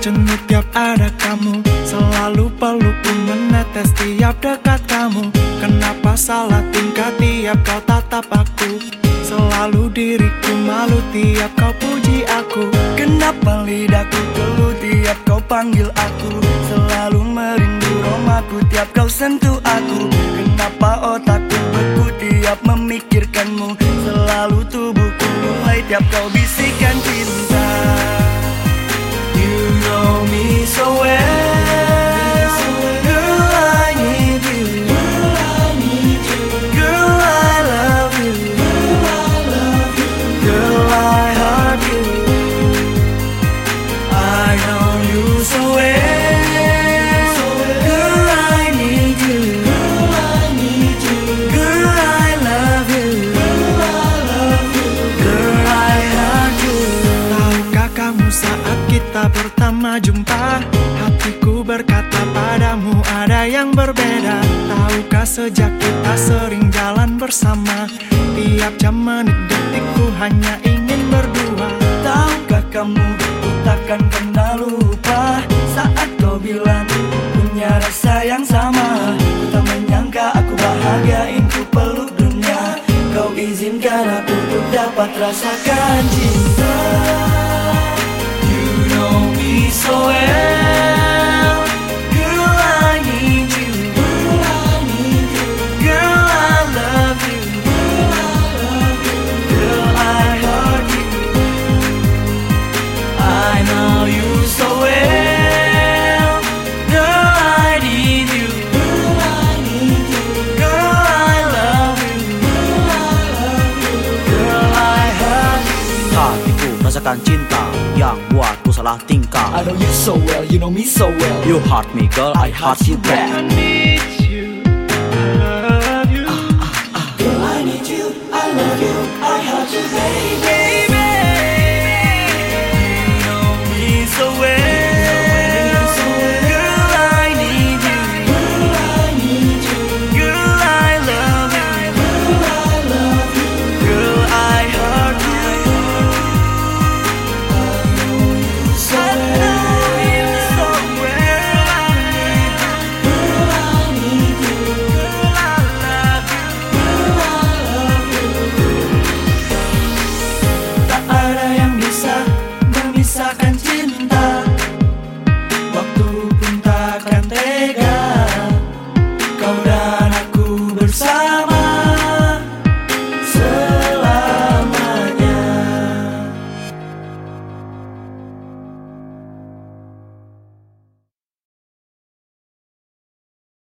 jenuh tiap ada kamu. Selalu pelukku menetes tiap dekat kamu. Kenapa salah tingkah tiap kau tatap aku? Selalu diriku malu tiap kau puji aku. Kenapa lidahku keluh tiap kau panggil aku? Selalu merindu romaku tiap kau sentuh aku. Kenapa otakku beku tiap memikirkanmu? Selalu tubuhku mulai tiap kau pertama jumpa. Hatiku berkata padamu ada yang berbeda. Tahukah sejak kita sering jalan bersama? Tiap jam menit detikku hanya ingin berdua. Tahukah kamu ku takkan pernah lupa Saat kau bilang punya rasa yang sama. Ku tak menyangka aku bahagiain ku peluk dunia. Kau izinkan aku untuk dapat rasakan cinta so well Girl I need you. Girl I love you. Girl I heart you. I know you so well rasakan cinta yang buatku salah tingkah. I know you so well, you know me so well. You hurt me girl, I hurt you back I need you I love you. Ah, ah, ah. Girl, I need you, I love you, I heart